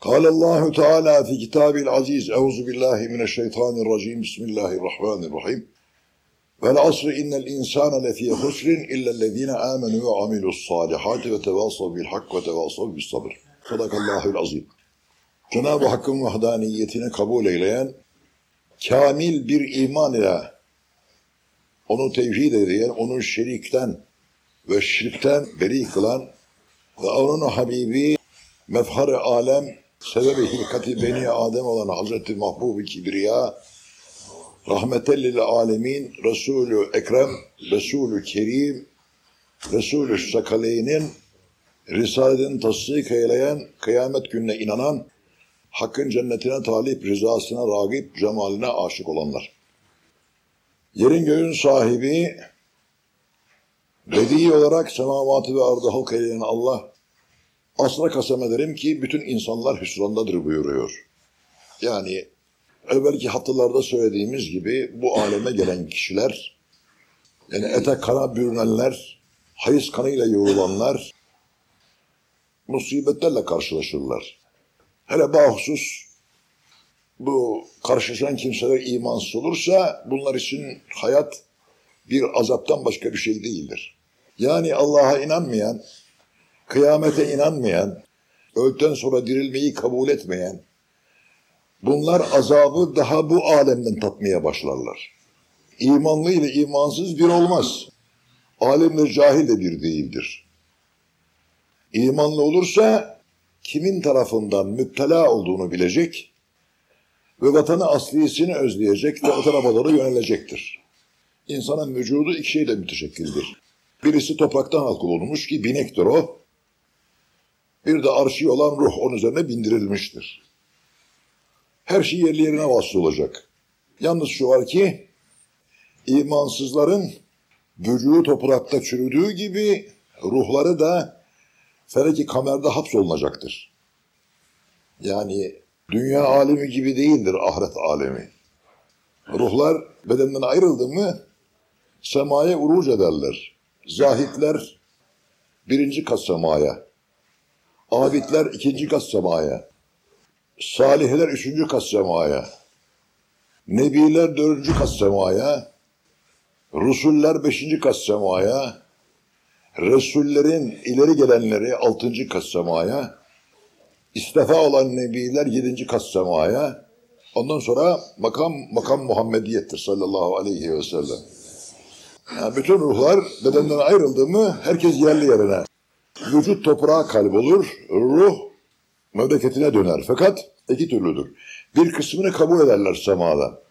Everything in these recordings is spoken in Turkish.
قال الله تعالى في كتابه العزيز أعوذ بالله من الشيطان الرجيم بسم الله الرحمن الرحيم والعصر إن الإنسان لفي خسر إلا الذين آمنوا وعملوا الصالحات وتواصوا بالحق وتواصوا بالصبر Sadakallahül azim. Cenab-ı Hakk'ın vahdaniyetini kabul eyleyen, kamil bir iman ile onu tevhid edeyen, onu şerikten ve şirkten beri kılan ve onun Habibi mefhar-ı alem sebebi hilkati beni Adem olan Hazreti Mahbub-i Kibriya rahmetellil alemin Resulü Ekrem, Resulü Kerim, Resulü Sakaleynin Risale'nin tasdik eyleyen, kıyamet gününe inanan, Hakk'ın cennetine talip, rızasına ragip, cemaline aşık olanlar. Yerin göğün sahibi, bedi olarak semavatı ve ardı halk eyleyen Allah, asla kasem ederim ki bütün insanlar hüsrandadır buyuruyor. Yani evvelki haftalarda söylediğimiz gibi bu aleme gelen kişiler, yani ete kana bürünenler, hayız kanıyla yoğrulanlar, musibetlerle karşılaşırlar. Hele bahusus bu karşılaşan kimseler imansız olursa bunlar için hayat bir azaptan başka bir şey değildir. Yani Allah'a inanmayan, kıyamete inanmayan, öldükten sonra dirilmeyi kabul etmeyen, bunlar azabı daha bu alemden tatmaya başlarlar. İmanlı ile imansız bir olmaz. Alemle cahil de bir değildir. İmanlı olursa kimin tarafından müptela olduğunu bilecek ve vatanı asliyesini özleyecek ve o tarafa doğru yönelecektir. İnsanın vücudu iki şeyle müteşekkildir. Birisi topraktan halk olunmuş ki binektir o. Bir de arşi olan ruh onun üzerine bindirilmiştir. Her şey yerli yerine vasıl olacak. Yalnız şu var ki imansızların vücudu toprakta çürüdüğü gibi ruhları da feleki kamerde hapsolunacaktır. Yani dünya alemi gibi değildir ahiret alemi. Ruhlar bedenden ayrıldı mı semaya uruc ederler. Zahitler birinci kat semaya, abidler ikinci kat semaya, salihler üçüncü kat semaya, nebiler dördüncü kat semaya, rusuller beşinci kat semaya, Resullerin ileri gelenleri altıncı kat semaya, istifa olan nebiler yedinci kat semaya, ondan sonra makam makam Muhammediyettir sallallahu aleyhi ve sellem. Yani bütün ruhlar bedenden ayrıldı mı herkes yerli yerine. Vücut toprağa kalp olur, ruh memleketine döner. Fakat iki türlüdür. Bir kısmını kabul ederler semada.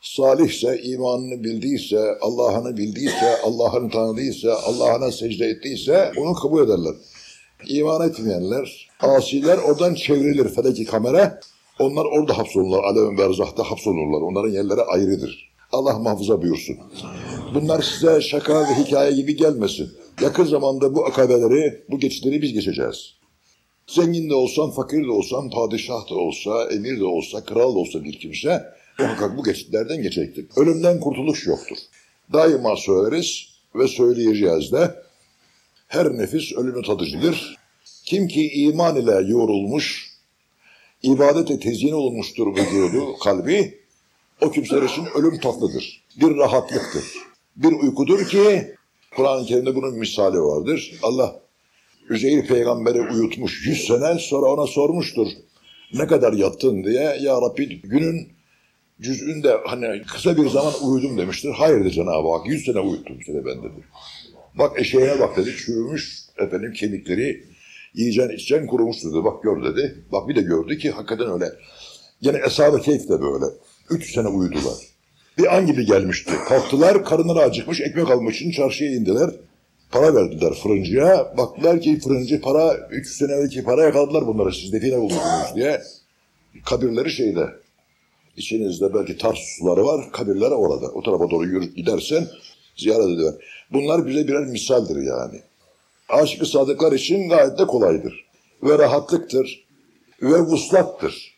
Salihse, imanını bildiyse, Allah'ını bildiyse, Allah'ını tanıdıysa, Allah'ına secde ettiyse onu kabul ederler. İman etmeyenler, asiler oradan çevrilir feleki kamera. Onlar orada hapsolurlar. Alem-i berzahta hapsolurlar. Onların yerleri ayrıdır. Allah muhafaza buyursun. Bunlar size şaka ve hikaye gibi gelmesin. Yakın zamanda bu akabeleri, bu geçitleri biz geçeceğiz. Zengin de olsan, fakir de olsan, padişah da olsa, emir de olsa, kral da olsa bir kimse muhakkak bu geçitlerden geçecektir. Ölümden kurtuluş yoktur. Daima söyleriz ve söyleyeceğiz de her nefis ölümü tadıcıdır. Kim ki iman ile yoğrulmuş, ibadete tezyin olunmuştur vücudu, kalbi, o kimseler için ölüm tatlıdır. Bir rahatlıktır. Bir uykudur ki Kur'an-ı Kerim'de bunun misali vardır. Allah Üzeyir peygamberi uyutmuş yüz sene sonra ona sormuştur. Ne kadar yattın diye. Ya Rabbi günün cüz'ünde hani kısa bir zaman uyudum demiştir. Hayır dedi Cenab-ı Hak. Yüz sene uyuttum seni ben dedi. Bak eşeğine bak dedi. Çürümüş efendim kemikleri yiyeceksin içeceksin kurumuş dedi. Bak gör dedi. Bak bir de gördü ki hakikaten öyle. Yine Eshab-ı Keyf de böyle. Üç sene uyudular. Bir an gibi gelmişti. Kalktılar, karınları acıkmış, ekmek almak için çarşıya indiler. Para verdiler fırıncıya. Baktılar ki fırıncı para, üç sene evvelki para yakaladılar bunlara siz define buldunuz diye. Kabirleri şeyde. İçinizde belki Tars suları var, kabirler orada. O tarafa doğru yürüp gidersen ziyaret ediyorlar. Bunlar bize birer misaldir yani. Aşık-ı sadıklar için gayet de kolaydır. Ve rahatlıktır. Ve vuslattır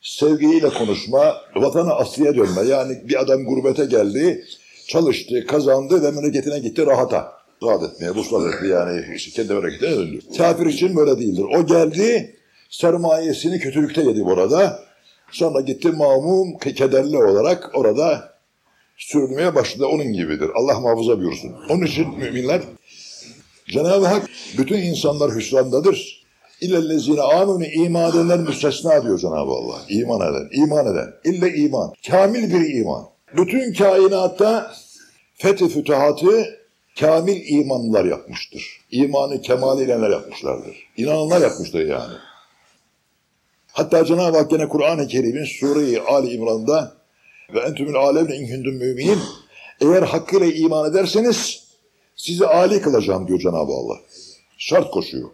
sevgiyle konuşma, vatana asliye dönme. Yani bir adam gurbete geldi, çalıştı, kazandı ve memleketine gitti rahata. Rahat etmeye, vuslat etti yani işte kendi memleketine döndü. Kafir için böyle değildir. O geldi, sermayesini kötülükte yedi burada. Sonra gitti mamum kederli olarak orada sürünmeye başladı. Onun gibidir. Allah muhafaza buyursun. Onun için müminler Cenab-ı Hak bütün insanlar hüsrandadır. İllellezine aminu iman edenler müstesna diyor Cenab-ı Allah. İman eden, iman eden. İlle iman. Kamil bir iman. Bütün kainatta fethi fütuhatı kamil imanlar yapmıştır. İmanı kemal edenler yapmışlardır. İnananlar yapmıştır yani. Hatta Cenab-ı Hak gene Kur'an-ı Kerim'in Sure-i Ali İmran'da ve entümün alemle inkündüm müminin eğer hakkıyla iman ederseniz sizi âli kılacağım diyor Cenab-ı Allah. Şart koşuyor.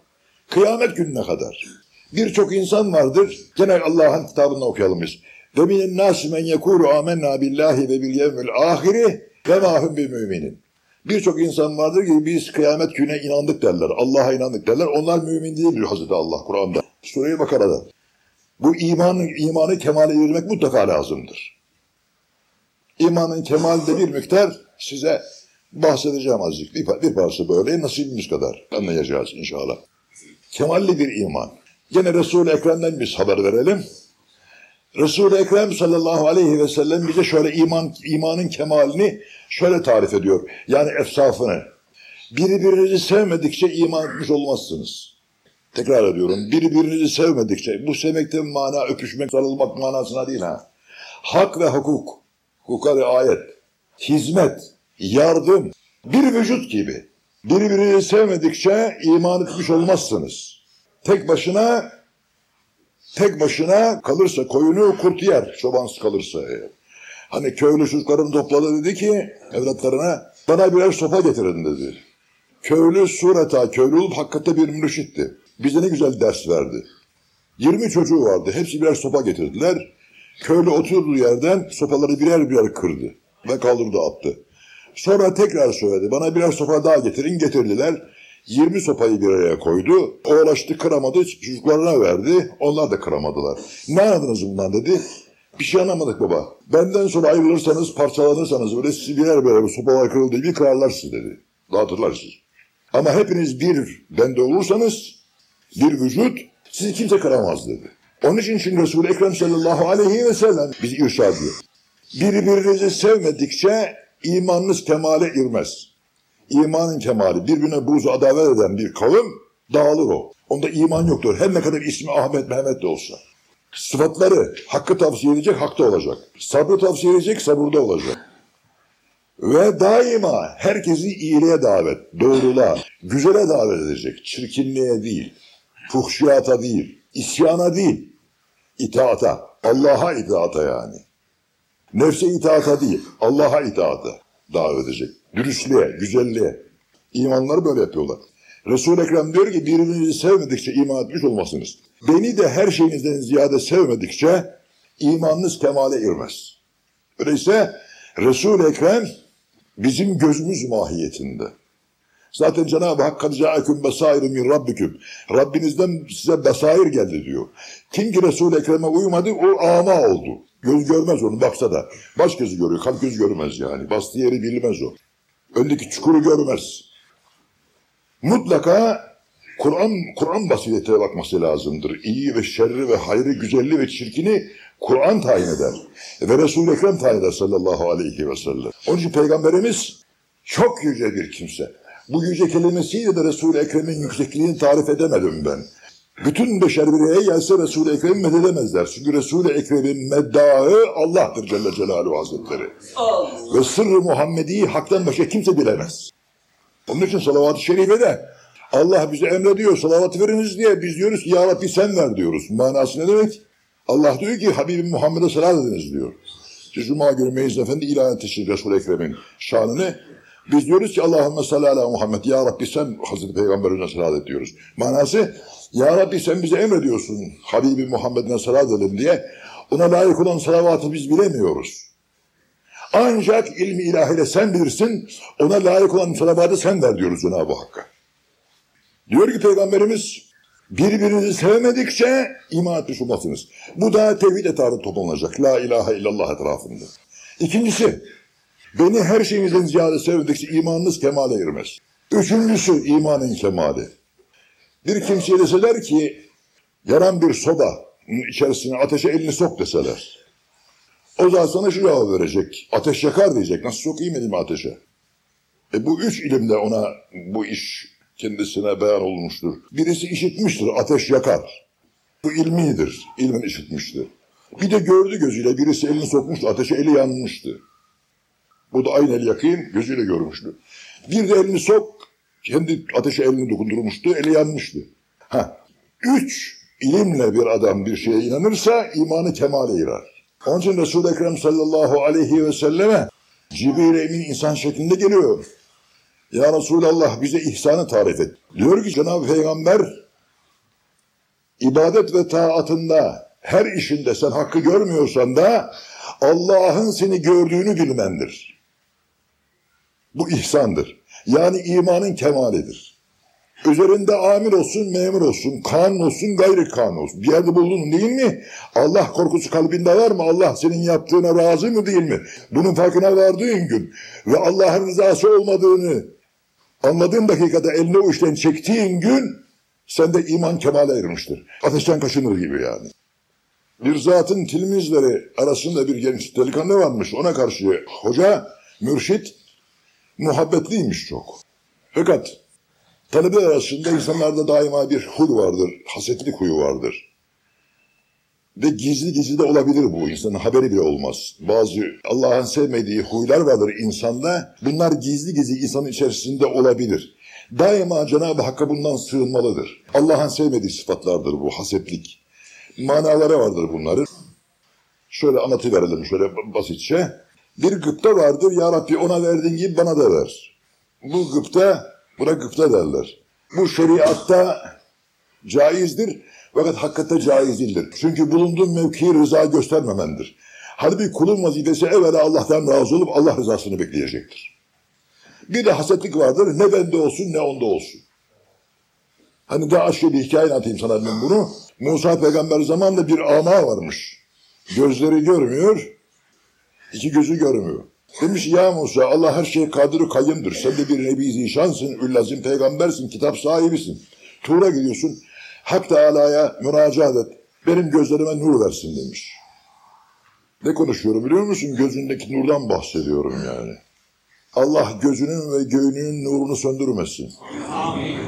Kıyamet gününe kadar. Birçok insan vardır. Gene Allah'ın kitabını okuyalım biz. Ve minen nâsi men yekûlu âmennâ billahi ve bil yevmil âhiri ve mâhum bi müminin. Birçok insan vardır ki biz kıyamet gününe inandık derler. Allah'a inandık derler. Onlar mümin değil diyor Hazreti Allah Kur'an'da. Sure-i Bakara'da. Bu imanı, imanı kemale erdirmek mutlaka lazımdır. İmanın kemalde bir miktar size bahsedeceğim azıcık. Bir, bir parça böyle nasibimiz kadar anlayacağız inşallah. Kemalli bir iman. Gene Resul-i Ekrem'den biz haber verelim. Resul-i Ekrem sallallahu aleyhi ve sellem bize şöyle iman imanın kemalini şöyle tarif ediyor. Yani efsafını. Birbirinizi sevmedikçe iman etmiş olmazsınız. Tekrar ediyorum. Birbirinizi sevmedikçe, bu sevmekten mana öpüşmek, sarılmak manasına değil ha. Hak ve hukuk, hukuka riayet, hizmet, yardım, bir vücut gibi. Birbirinizi sevmedikçe iman etmiş olmazsınız. Tek başına tek başına kalırsa koyunu kurt yer, çobansız kalırsa. Hani köylü çocuklarını topladı dedi ki evlatlarına bana birer sopa getirin dedi. Köylü sureta köylü olup hakikaten bir mürşitti. Bize ne güzel ders verdi. 20 çocuğu vardı. Hepsi birer sopa getirdiler. Köylü oturduğu yerden sopaları birer birer kırdı. Ve kaldırdı attı. Sonra tekrar söyledi. Bana birer sopa daha getirin. Getirdiler. 20 sopayı bir araya koydu. O uğraştı kıramadı. Çocuklarına verdi. Onlar da kıramadılar. Ne anladınız bundan dedi. Bir şey anlamadık baba. Benden sonra ayrılırsanız, parçalanırsanız öyle sizi birer birer sopalar kırıldı bir kırarlar sizi dedi. Dağıtırlar sizi. Ama hepiniz bir bende olursanız bir vücut sizi kimse kıramaz dedi. Onun için şimdi Resul-i Ekrem sallallahu aleyhi ve sellem bizi irşad ediyor. Birbirinizi sevmedikçe imanınız kemale irmez. İmanın kemali birbirine buğzu adavet eden bir kavim dağılır o. Onda iman yoktur. Her ne kadar ismi Ahmet Mehmet de olsa. Sıfatları hakkı tavsiye edecek, hakta olacak. Sabrı tavsiye edecek, sabırda olacak. Ve daima herkesi iyiliğe davet, doğruluğa, güzele davet edecek. Çirkinliğe değil, fuhşiyata değil, isyana değil, itaata, Allah'a itaata yani. Nefse itaata değil, Allah'a itaata davet edecek. Dürüstlüğe, güzelliğe. İmanları böyle yapıyorlar. Resul-i Ekrem diyor ki birbirinizi sevmedikçe iman etmiş olmasınız. Beni de her şeyinizden ziyade sevmedikçe imanınız kemale irmez. Öyleyse Resul-i Ekrem bizim gözümüz mahiyetinde. Zaten Cenab-ı Hak kad ca'akum besairu min rabbiküm. Rabbinizden size besair geldi diyor. Kim ki Resul-i Ekrem'e uymadı o ama oldu. Göz görmez onu baksa da. Baş gözü görüyor, kalp göz görmez yani. Bastığı yeri bilmez o. Öndeki çukuru görmez. Mutlaka Kur'an Kur'an basiretine bakması lazımdır. İyi ve şerri ve hayrı, güzelliği ve çirkini Kur'an tayin eder. Ve Resul-i Ekrem tayin eder sallallahu aleyhi ve sellem. Onun için Peygamberimiz çok yüce bir kimse. Bu yüce kelimesiyle de Resul-i Ekrem'in yüksekliğini tarif edemedim ben. Bütün beşer bir araya gelse Resul-i Ekrem'i mededemezler. Çünkü Resul-i Ekrem'in meddağı Allah'tır Celle Celaluhu Hazretleri. Ve sırrı Muhammedi haktan başka kimse bilemez. Onun için salavat-ı şerifede Allah bize emrediyor salavat veriniz diye biz diyoruz ki ya Rabbi sen ver diyoruz. Manası ne demek? Allah diyor ki Habibim Muhammed'e salat ediniz diyor. İşte Cuma günü Meyiz Efendi ilan etmiştir Resul-i Ekrem'in şanını. Biz diyoruz ki Allahümme salli ala Muhammed. Ya Rabbi sen Hazreti Peygamberine salat et diyoruz. Manası Ya Rabbi sen bize emrediyorsun Habibi Muhammed'ine salat edelim diye. Ona layık olan salavatı biz bilemiyoruz. Ancak ilmi ilahiyle sen bilirsin, ona layık olan salavatı sen ver diyoruz Cenab-ı Hakk'a. Diyor ki Peygamberimiz, birbirinizi sevmedikçe iman etmiş olmazsınız. Bu da tevhid etrafında toplanacak. La ilahe illallah etrafında. İkincisi, beni her şeyinizden ziyade sevmedikçe imanınız kemale ermez. Üçüncüsü imanın kemali. Bir kimseye deseler ki, Yanan bir soba içerisine ateşe elini sok deseler. O zaman sana şu cevap verecek. Ateş yakar diyecek. Nasıl sokayım elimi ateşe? E bu üç ilimde ona bu iş kendisine beyan olmuştur. Birisi işitmiştir. Ateş yakar. Bu ilmidir. İlmin işitmiştir. Bir de gördü gözüyle birisi elini sokmuştu. Ateşe eli yanmıştı. Bu da aynı el yakayım gözüyle görmüştü. Bir de elini sok kendi ateşe elini dokundurmuştu. Eli yanmıştı. Ha, üç ilimle bir adam bir şeye inanırsa imanı kemale irer. Onun için Resul-i Ekrem sallallahu aleyhi ve selleme Cibril Emin insan şeklinde geliyor. Ya Resulallah bize ihsanı tarif et. Diyor ki Cenab-ı Peygamber ibadet ve taatında her işinde sen hakkı görmüyorsan da Allah'ın seni gördüğünü bilmendir. Bu ihsandır. Yani imanın kemalidir. Üzerinde amir olsun, memur olsun, kanun olsun, gayri kanun olsun. Bir yerde buldun değil mi? Allah korkusu kalbinde var mı? Allah senin yaptığına razı mı değil mi? Bunun farkına vardığın gün ve Allah'ın rızası olmadığını anladığın dakikada eline o çektiğin gün sende iman kemale ermiştir. Ateşten kaşınır gibi yani. Bir zatın tilmizleri arasında bir genç delikanlı varmış. Ona karşı hoca, mürşit muhabbetliymiş çok. Fakat talebe arasında insanlarda daima bir huy vardır, hasetlik huyu vardır. Ve gizli gizli de olabilir bu. insanın haberi bile olmaz. Bazı Allah'ın sevmediği huylar vardır insanda. Bunlar gizli gizli insanın içerisinde olabilir. Daima Cenab-ı Hakk'a bundan sığınmalıdır. Allah'ın sevmediği sıfatlardır bu hasetlik. Manaları vardır bunların. Şöyle anlatıverelim şöyle basitçe. Bir gıpta vardır. Ya Rabbi ona verdiğin gibi bana da ver. Bu gıpta, buna gıpta derler. Bu şeriatta caizdir. Fakat hakikatte caiz değildir. Çünkü bulunduğun mevkiyi rıza göstermemendir. Halbuki kulun vazifesi evvela Allah'tan razı olup Allah rızasını bekleyecektir. Bir de hasetlik vardır. Ne bende olsun ne onda olsun. Hani daha aşırı bir hikaye anlatayım sana ben bunu. Musa peygamber zamanında bir ama varmış. Gözleri görmüyor, iki gözü görmüyor. Demiş ya Musa Allah her şeye kadir kayyımdır. Sen de bir nebi zişansın, üllazim peygambersin, kitap sahibisin. Tuğra gidiyorsun. Hak Teala'ya müracaat et. Benim gözlerime nur versin demiş. Ne konuşuyorum biliyor musun? Gözündeki nurdan bahsediyorum yani. Allah gözünün ve göğünün nurunu söndürmesin. Amin.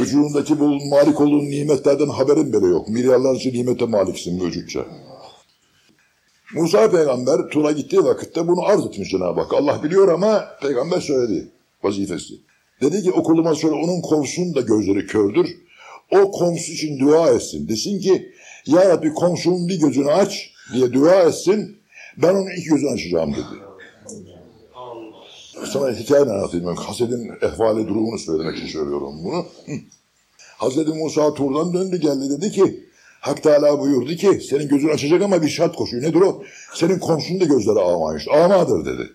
Vücudundaki bu malik olduğun nimetlerden haberin bile yok. Milyarlarca nimete maliksin vücutça. Musa peygamber Tur'a gittiği vakitte bunu arz etmiş Cenab-ı Hak. Allah biliyor ama peygamber söyledi vazifesi. Dedi ki okuluma söyle onun komşunun da gözleri kördür. O komşu için dua etsin. Desin ki ya Rabbi komşunun bir gözünü aç diye dua etsin. Ben onun iki gözünü açacağım dedi. Sana hikaye anlatayım. Ben hasedin ehvali durumunu söylemek için söylüyorum bunu. Hazreti Musa Tur'dan döndü geldi dedi ki Hak Teala buyurdu ki senin gözün açacak ama bir şart koşuyor. Nedir o? Senin komşunun da gözleri ağmaymış. Ağmadır dedi.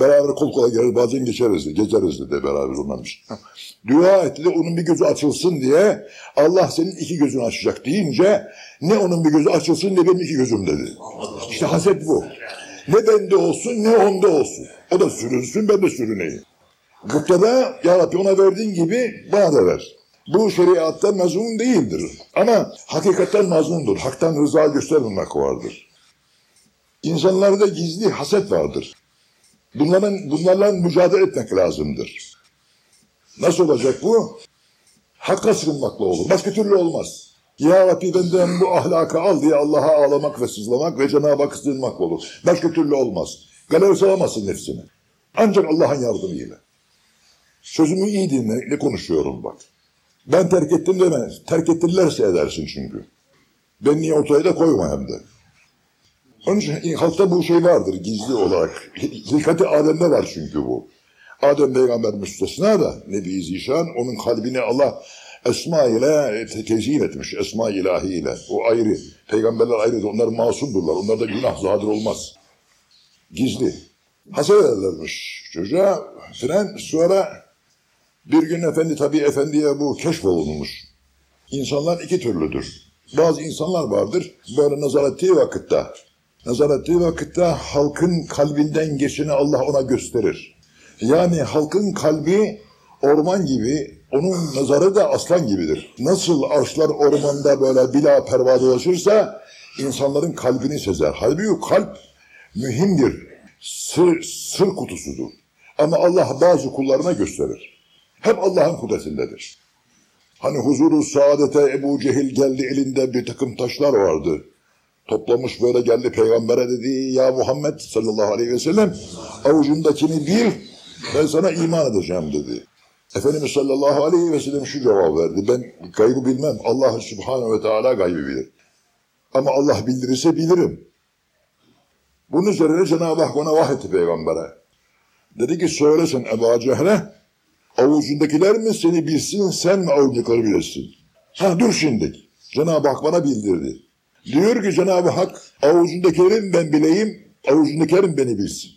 Beraber kol kola gelir bazen geçeriz, gezeriz dedi beraber onlarmış. Dua etti de onun bir gözü açılsın diye Allah senin iki gözünü açacak deyince ne onun bir gözü açılsın ne benim iki gözüm dedi. İşte haset bu. Ne bende olsun ne onda olsun. O da sürünsün ben de sürüneyim. Gıptada ya Rabbi ona verdiğin gibi bana da ver. Bu şeriatta mazmun değildir. Ama hakikatten mazmundur. Haktan rıza göstermemek vardır. İnsanlarda gizli haset vardır. Bunların, bunlarla mücadele etmek lazımdır. Nasıl olacak bu? Hakka sığınmakla olur. Başka türlü olmaz. Ya Rabbi benden bu ahlakı al diye Allah'a ağlamak ve sızlamak ve Cenab-ı Hakk'a sığınmak olur. Başka türlü olmaz. Galeri salamazsın nefsini. Ancak Allah'ın yardımıyla. Sözümü iyi dinle, ne konuşuyorum bak. Ben terk ettim deme. Terk ettilerse edersin çünkü. Ben niye ortaya da koyma hem de. Onun için halkta bu şey vardır gizli olarak. Hilkati Adem'de var çünkü bu. Adem peygamber müstesna da Nebi Zişan onun kalbini Allah esma ile tezyin etmiş. Esma ilahi ile. O ayrı. Peygamberler ayrı. Onlar masumdurlar. Onlarda günah zadir olmaz. Gizli. Haset ederlermiş çocuğa. Fren sonra bir gün efendi tabii efendiye bu keşfolunmuş. İnsanlar iki türlüdür. Bazı insanlar vardır böyle nazar ettiği vakitte, nazar ettiği vakitte halkın kalbinden geçeni Allah ona gösterir. Yani halkın kalbi orman gibi, onun nazarı da aslan gibidir. Nasıl aslan ormanda böyle bila perva dolaşırsa insanların kalbini sezer. Halbuki kalp mühimdir, sır, sır kutusudur. Ama Allah bazı kullarına gösterir. Hep Allah'ın kudretindedir. Hani huzuru saadete Ebu Cehil geldi elinde bir takım taşlar vardı. Toplamış böyle geldi peygambere dedi ya Muhammed sallallahu aleyhi ve sellem avucundakini bil ben sana iman edeceğim dedi. Efendimiz sallallahu aleyhi ve sellem şu cevap verdi. Ben gaybı bilmem. Allah subhanehu ve teala gaybı bilir. Ama Allah bildirirse bilirim. Bunun üzerine Cenab-ı Hak bana vahyetti peygambere. Dedi ki söylesin Ebu Cehre avucundakiler mi seni bilsin sen mi avucundakileri bilirsin? Ha dur şimdi. Cenab-ı Hak bana bildirdi. Diyor ki Cenab-ı Hak avucundakilerin ben bileyim, avucundakilerin beni bilsin.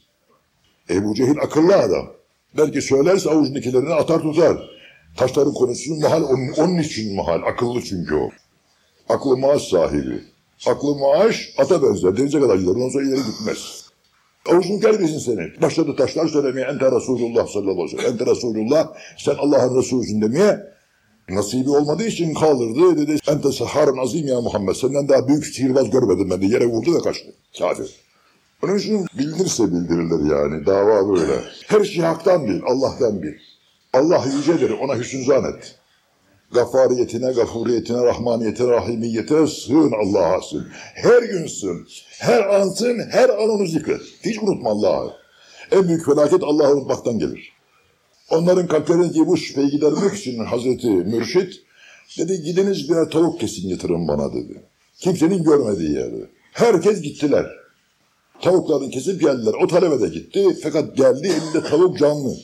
Ebu Cehil akıllı adam. Belki söylerse avucundakilerini atar tutar. Taşların konusu mahal, onun, onun için mahal. Akıllı çünkü o. Aklı maaş sahibi. Aklı maaş ata benzer. Denize kadar gider. Ondan sonra ileri gitmez. Avucun bilsin seni. Başladı taşlar söylemeye. Ente Resulullah sallallahu aleyhi ve sellem. Ente Resulullah. Sen Allah'ın Resulüsün demeye. Nasibi olmadığı için kaldırdı. Dedi ente seharın azim ya Muhammed. Senden daha büyük sihirbaz görmedim ben de. Yere vurdu ve kaçtı. Kafir. Onun için bildirse bildirilir yani. Dava böyle. Her şey haktan bil. Allah'tan bil. Allah yücedir. Ona hüsnü zan et. Gaffariyetine, gafuriyetine, rahmaniyetine, rahimiyetine sığın Allah'a sığın. Her gün sığın. Her an sığın, her an onu zikret. Hiç unutma Allah'ı. En büyük felaket Allah'ı unutmaktan gelir. Onların kalplerindeki bu şüpheyi gidermek için Hazreti Mürşit dedi gidiniz birer tavuk kesin getirin bana dedi. Kimsenin görmediği yerde. Herkes gittiler. Tavuklarını kesip geldiler. O talebe de gitti. Fakat geldi elinde tavuk canlı.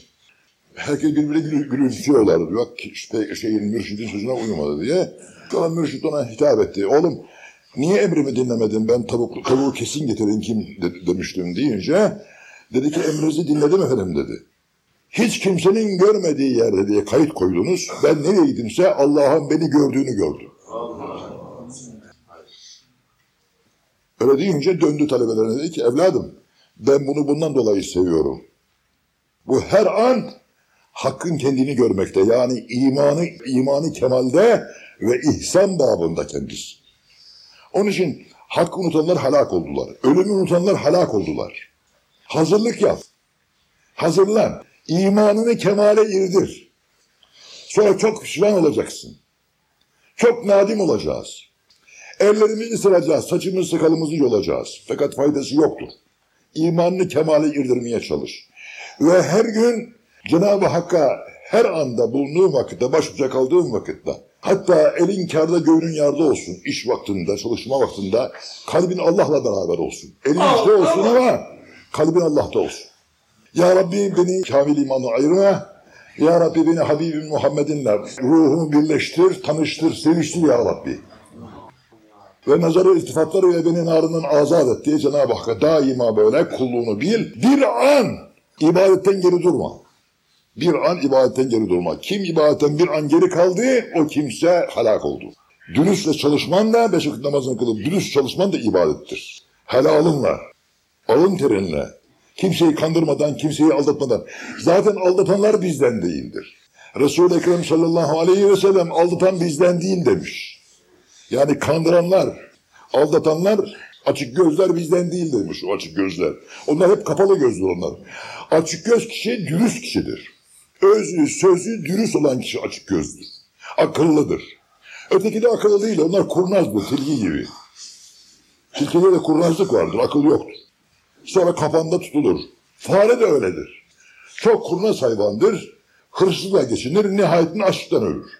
Herkes birbirine gülü, gülümsüyorlardı. Yok işte şeyin mürşidin sözüne uymadı diye. Sonra mürşid ona hitap etti. Oğlum niye emrimi dinlemedin ben tavuk, tavuğu kesin getirin kim de, demiştim deyince dedi ki emrinizi dinledim efendim dedi. Hiç kimsenin görmediği yerde diye kayıt koydunuz. Ben nereye gidimse Allah'ın beni gördüğünü gördüm. Öyle deyince döndü talebelerine dedi ki evladım ben bunu bundan dolayı seviyorum. Bu her an hakkın kendini görmekte yani imanı imanı kemalde ve ihsan babında kendisi. Onun için hakkı unutanlar halak oldular. Ölümü unutanlar halak oldular. Hazırlık yap. Hazırlan. İmanını kemale irdir. Sonra çok pişman olacaksın. Çok nadim olacağız. Ellerimizi sıracağız, saçımızı sakalımızı yolacağız. Fakat faydası yoktur. İmanını kemale irdirmeye çalış. Ve her gün Cenab-ı Hakk'a her anda bulunduğun vakitte, baş başa kaldığın vakitte, hatta elin kârda göğünün yarda olsun, iş vaktinde, çalışma vaktinde, kalbin Allah'la beraber olsun. Elin işte olsun ama kalbin Allah'ta olsun. Ya Rabbi beni kamil imanı ayırma, Ya Rabbi beni Habibim Muhammed'inle ruhumu birleştir, tanıştır, seviştir Ya Rabbi. Ve nazarı iltifatlarıyla beni narından azat et diye Cenab-ı Hakk'a daima böyle kulluğunu bil. Bir an ibadetten geri durma. Bir an ibadetten geri durma. Kim ibadetten bir an geri kaldı o kimse halak oldu. Dürüstle çalışman da beş vakit namazını kılıp dürüst çalışman da ibadettir. Helalınla, alın terinle, kimseyi kandırmadan, kimseyi aldatmadan. Zaten aldatanlar bizden değildir. Resul-i Ekrem sallallahu aleyhi ve sellem aldatan bizden değil demiş. Yani kandıranlar, aldatanlar açık gözler bizden değil demiş o açık gözler. Onlar hep kapalı gözlü onlar. Açık göz kişi dürüst kişidir. Özü, sözü dürüst olan kişi açık gözdür. Akıllıdır. Öteki de akıllı değil. Onlar kurnazdır, tilki gibi. Tilkide de kurnazlık vardır, akıl yoktur. Sonra kafanda tutulur. Fare de öyledir. Çok kurnaz hayvandır. Hırsızla geçinir, nihayetinde açlıktan ölür.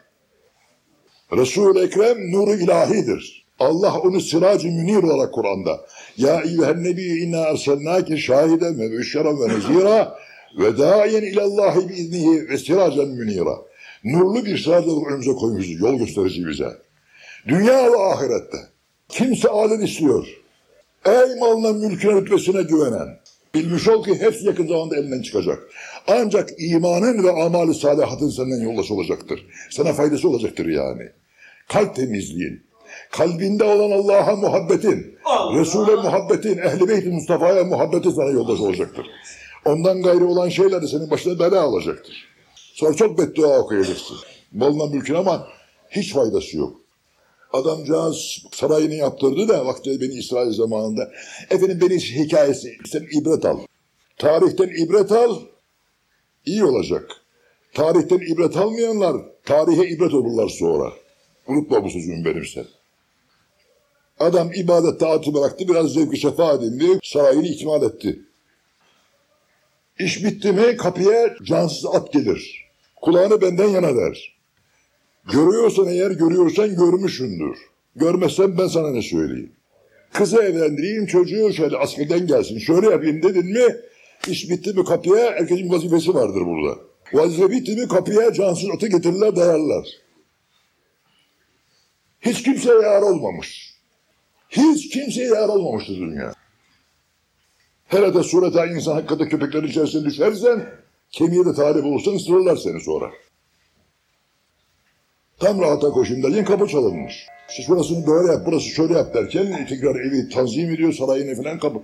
Resul-i Ekrem nuru ilahidir. Allah onu siracı münir olarak Kur'an'da. Ya eyyühen nebi inna erselnâke şahiden ve müşşeren ve nezira ve dâyen ilallahi biiznihi ve siracen münira. Nurlu bir olarak önümüze koymuşuz, yol gösterici bize. Dünya ve ahirette. Kimse alet istiyor. Ey malına, mülküne, rütbesine güvenen. Bilmiş ol ki hepsi yakın zamanda elinden çıkacak. Ancak imanın ve amali salihatın senden yoldaş olacaktır. Sana faydası olacaktır yani. Kalp temizliğin, kalbinde olan Allah'a muhabbetin, Resul'e muhabbetin, Ehl-i Beyt-i Mustafa'ya muhabbetin sana yoldaş olacaktır. Ondan gayrı olan şeyler de senin başına bela alacaktır. Sonra çok beddua okuyabilirsin. Malına mülküne ama hiç faydası yok. Adamcağız sarayını yaptırdı da vakti beni İsrail zamanında. Efendim beni hikayesi, sen ibret al. Tarihten ibret al, iyi olacak. Tarihten ibret almayanlar tarihe ibret olurlar sonra. Unutma bu sözümü benim sen. Adam ibadet taatı bıraktı, biraz zevk-i sefa edindi, sarayını ikmal etti. İş bitti mi kapıya cansız at gelir. Kulağını benden yana der. Görüyorsan eğer görüyorsan görmüşsündür. Görmezsen ben sana ne söyleyeyim. Kızı evlendireyim çocuğu şöyle askerden gelsin. Şöyle yapayım dedin mi iş bitti mi kapıya herkesin vazifesi vardır burada. Vazife bitti mi kapıya cansız atı getirirler dayarlar. Hiç kimseye yar olmamış. Hiç kimseye yar olmamıştır dünya. Hele de sureta insan hakkında köpeklerin içerisine düşersen kemiğe de talip olursan ısırırlar seni sonra. Tam rahata koşayım derken kapı çalınmış. İşte şurasını böyle yap, burası şöyle yap derken tekrar evi tanzim ediyor, sarayını falan kapı.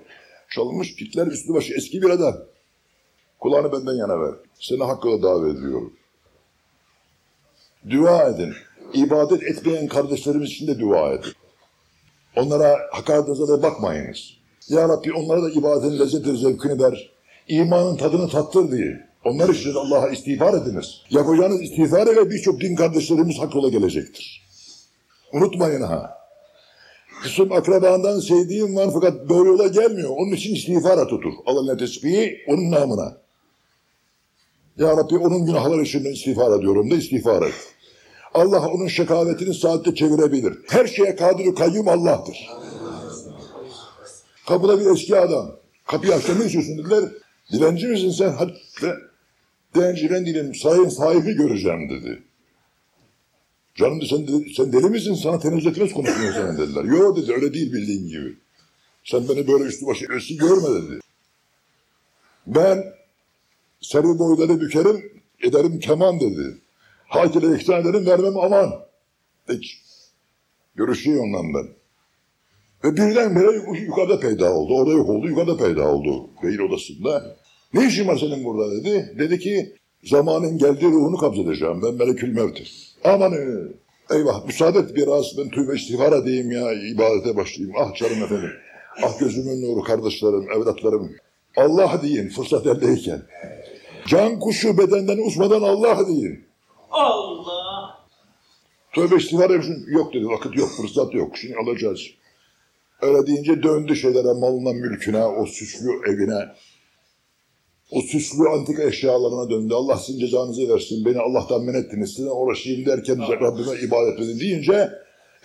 Çalınmış, kitler üstü başı eski bir adam. Kulağını benden yana ver. Seni hakkıyla davet ediyorum. Dua edin. İbadet etmeyen kardeşlerimiz için de dua edin. Onlara hakaretinize de bakmayınız. Ya Rabbi onlara da ibadetin lezzetini, zevkini ver. İmanın tadını tattır diye. Onlar için Allah'a istiğfar ediniz. Yapacağınız istiğfar ile birçok din kardeşlerimiz hak yola gelecektir. Unutmayın ha. Kısım akrabandan sevdiğim var fakat doğru yola gelmiyor. Onun için istiğfara tutur. Allah'ın tesbihi onun namına. Ya Rabbi onun günahları için istiğfar ediyorum da istiğfar et. Allah onun şekavetini saatte çevirebilir. Her şeye kadir kayyum Allah'tır. Kapıda bir eski adam. Kapıyı açtı ne istiyorsun dediler. Dilenci misin sen? Hadi. Dilenci ben değilim. Sayın sahibi göreceğim dedi. Canım sen, sen deli misin? Sana tenezzül etmez konuşmuyor sana dediler. Yok dedi öyle değil bildiğin gibi. Sen beni böyle üstü başı eski görme dedi. Ben seri boyları bükerim, ederim keman dedi. Hakile ihsan ederim, vermem aman. Hiç. Görüşüyor ondan ben. Ve birdenbire yukarıda peyda oldu. Orada yok oldu, yukarıda peyda oldu. Beyin odasında. Ne işin var senin burada dedi. Dedi ki zamanın geldiği ruhunu kabzedeceğim. Ben melekül mevtim. Aman eyvah müsaade et biraz ben tövbe istiğfar edeyim ya ibadete başlayayım. Ah canım efendim. Ah gözümün nuru kardeşlerim, evlatlarım. Allah deyin fırsat eldeyken. Can kuşu bedenden uçmadan Allah deyin. Allah. Tövbe istiğfar. Yok dedi vakit yok fırsat yok. Şimdi alacağız. Öyle deyince döndü şeylere, malına, mülküne, o süslü evine, o süslü antik eşyalarına döndü. Allah sizin cezanızı versin, beni Allah'tan men ettiniz, sizden uğraşayım derken Rabbime ibadet edin deyince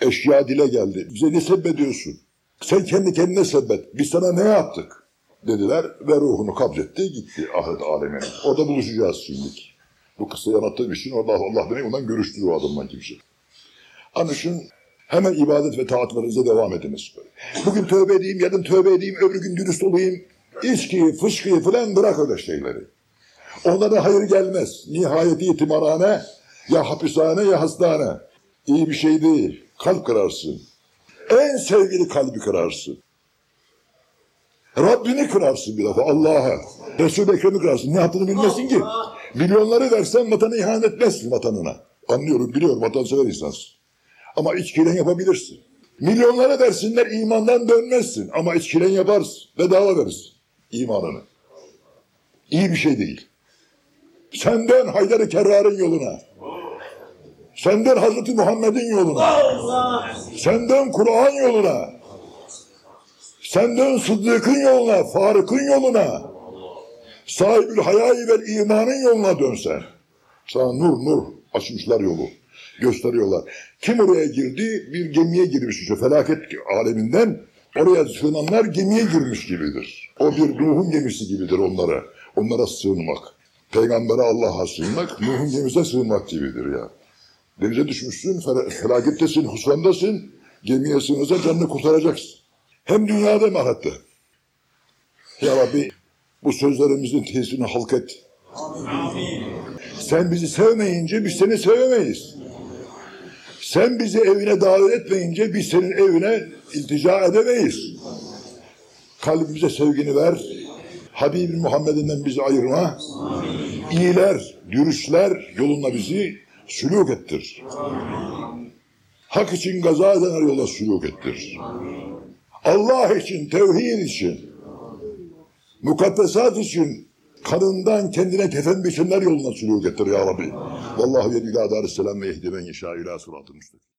eşya dile geldi. Bize ne sebbediyorsun? Sen kendi kendine sebbet. Biz sana ne yaptık? Dediler ve ruhunu kabzetti, gitti ahiret alemine. Orada buluşacağız şimdi. Bu kıssayı anlattığım için Allah, Allah beni ondan görüştürüyor o adamdan kimse. İçin Hemen ibadet ve taatlarınıza devam ediniz. Bugün tövbe edeyim, yarın tövbe edeyim, öbür gün dürüst olayım. İçkiyi, fışkıyı falan bırak öyle şeyleri. Onlara hayır gelmez. Nihayeti itimarhane, ya hapishane ya hastane. İyi bir şey değil. Kalp kırarsın. En sevgili kalbi kırarsın. Rabbini kırarsın bir defa Allah'a. Resul-i Ekrem'i kırarsın. Ne yaptığını bilmesin ki. Milyonları versen vatanı ihanet etmezsin vatanına. Anlıyorum, biliyorum vatansever insansın. Ama içkiyle yapabilirsin. Milyonlara versinler imandan dönmezsin. Ama içkiyle yaparsın. Bedava verirsin imanını. İyi bir şey değil. Senden Haydar-ı Kerrar'ın yoluna. Senden Hazreti Muhammed'in yoluna. Senden Kur'an yoluna. Senden Sıddık'ın yoluna, Faruk'un yoluna. Sahibül hayai ve imanın yoluna dönsen. Sana nur nur açmışlar yolu gösteriyorlar. Kim oraya girdi? Bir gemiye girmiş işte felaket aleminden. Oraya sığınanlar gemiye girmiş gibidir. O bir Nuh'un gemisi gibidir onlara. Onlara sığınmak. Peygambere Allah'a sığınmak, Nuh'un gemisine sığınmak gibidir ya. Denize düşmüşsün, fel felakettesin, husrandasın. Gemiye sığınırsan canını kurtaracaksın. Hem dünyada hem ahirette. Ya Rabbi bu sözlerimizin tesirini halk et. Amin. Sen bizi sevmeyince biz seni sevemeyiz. Sen bizi evine davet etmeyince biz senin evine iltica edemeyiz. Kalbimize sevgini ver. Habib Muhammed'inden bizi ayırma. İyiler, dürüstler yolunda bizi sülük ettir. Hak için gaza edenler yola sülük ettir. Allah için, tevhid için, mukaddesat için kanından kendine kefen biçenler yoluna sülük ettir ya Rabbi. Vallahu yedü ila darisselam ve yehdi men yeşâ ilâ sıratı müstakim.